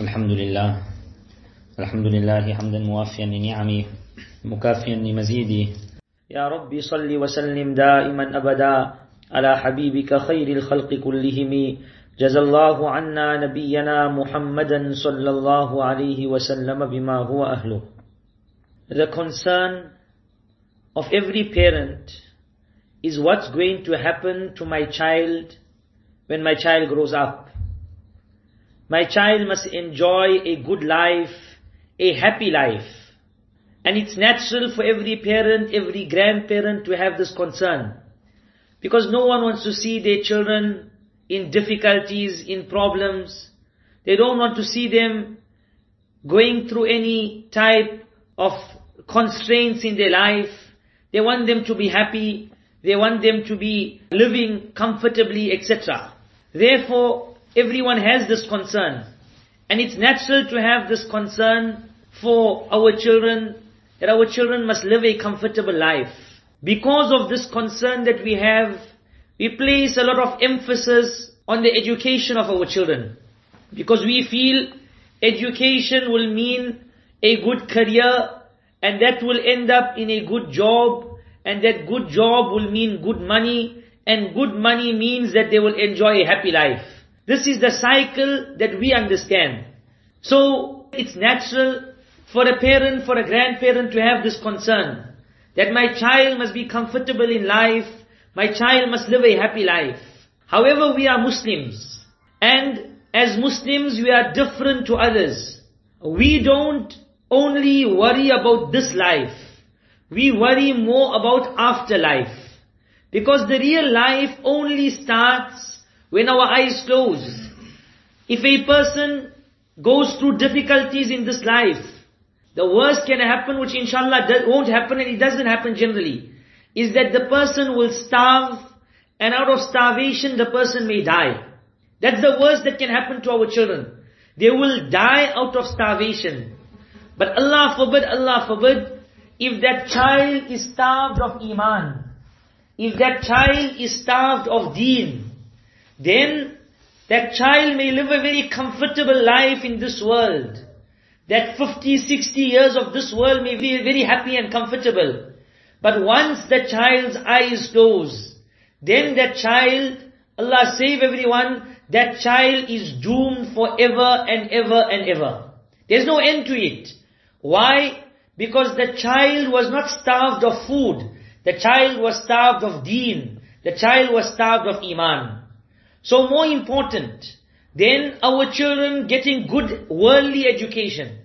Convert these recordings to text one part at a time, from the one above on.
الحمد لله الحمد لله حمدا موافيا لنعمه مكافيا لمزيده. يا رب صل وسلم دائما أبدا على حبيبك خير الخلق كلهم. جزى الله عنا نبينا محمدا صلى الله عليه وسلم بما هو أهله. The concern of every parent is what's going to happen to my child when my child grows up. My child must enjoy a good life, a happy life. And it's natural for every parent, every grandparent to have this concern. Because no one wants to see their children in difficulties, in problems. They don't want to see them going through any type of constraints in their life. They want them to be happy. They want them to be living comfortably, etc. Therefore, everyone has this concern. And it's natural to have this concern for our children, that our children must live a comfortable life. Because of this concern that we have, we place a lot of emphasis on the education of our children. Because we feel education will mean a good career, and that will end up in a good job, and that good job will mean good money, and good money means that they will enjoy a happy life. This is the cycle that we understand. So, it's natural for a parent, for a grandparent to have this concern. That my child must be comfortable in life, my child must live a happy life. However, we are Muslims. And as Muslims, we are different to others. We don't only worry about this life. We worry more about afterlife. Because the real life only starts when our eyes close. If a person goes through difficulties in this life, the worst can happen, which inshallah won't happen and it doesn't happen generally, is that the person will starve and out of starvation the person may die. That's the worst that can happen to our children. They will die out of starvation. But Allah forbid, Allah forbid, if that child is starved of iman, if that child is starved of deen, then that child may live a very comfortable life in this world. That 50, 60 years of this world may be very happy and comfortable. But once the child's eyes close, then that child, Allah save everyone, that child is doomed forever and ever and ever. There's no end to it. Why? Because the child was not starved of food. The child was starved of deen. The child was starved of iman. So more important, than our children getting good worldly education,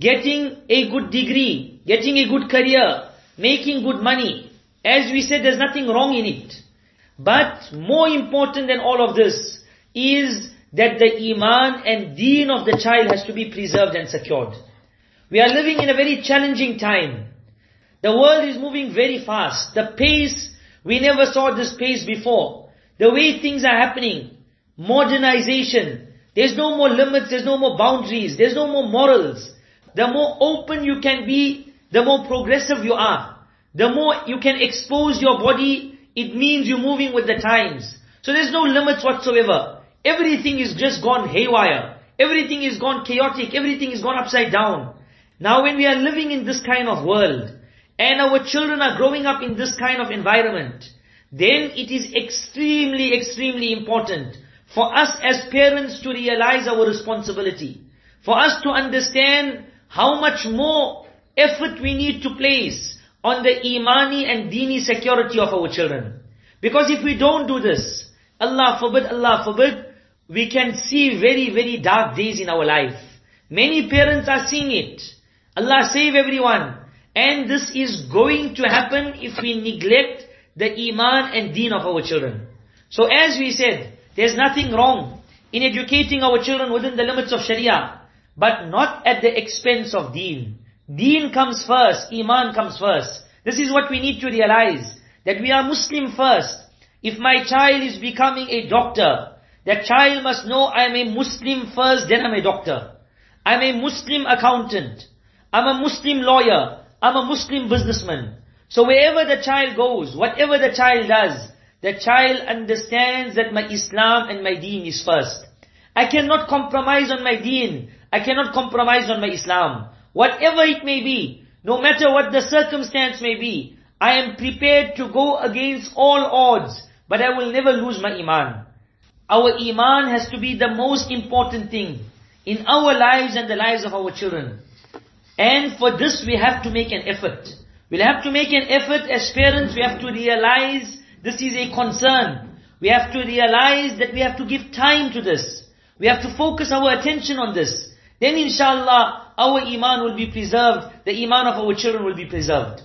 getting a good degree, getting a good career, making good money. As we said, there's nothing wrong in it. But more important than all of this is that the iman and deen of the child has to be preserved and secured. We are living in a very challenging time. The world is moving very fast. The pace, we never saw this pace before. The way things are happening, modernization, there's no more limits, there's no more boundaries, there's no more morals. The more open you can be, the more progressive you are. The more you can expose your body, it means you're moving with the times. So there's no limits whatsoever. Everything is just gone haywire. Everything is gone chaotic. Everything is gone upside down. Now when we are living in this kind of world, and our children are growing up in this kind of environment, then it is extremely, extremely important for us as parents to realize our responsibility. For us to understand how much more effort we need to place on the imani and dini security of our children. Because if we don't do this, Allah forbid, Allah forbid, we can see very, very dark days in our life. Many parents are seeing it. Allah save everyone. And this is going to happen if we neglect the iman and deen of our children. So as we said, there's nothing wrong in educating our children within the limits of Sharia, but not at the expense of deen. Deen comes first, iman comes first. This is what we need to realize, that we are Muslim first. If my child is becoming a doctor, that child must know I am a Muslim first, then I'm a doctor. I'm a Muslim accountant. I'm a Muslim lawyer. I'm a Muslim businessman. So wherever the child goes, whatever the child does, the child understands that my Islam and my deen is first. I cannot compromise on my deen. I cannot compromise on my Islam. Whatever it may be, no matter what the circumstance may be, I am prepared to go against all odds, but I will never lose my iman. Our iman has to be the most important thing in our lives and the lives of our children. And for this we have to make an effort. We'll have to make an effort as parents, we have to realize this is a concern. We have to realize that we have to give time to this. We have to focus our attention on this. Then inshallah, our iman will be preserved, the iman of our children will be preserved.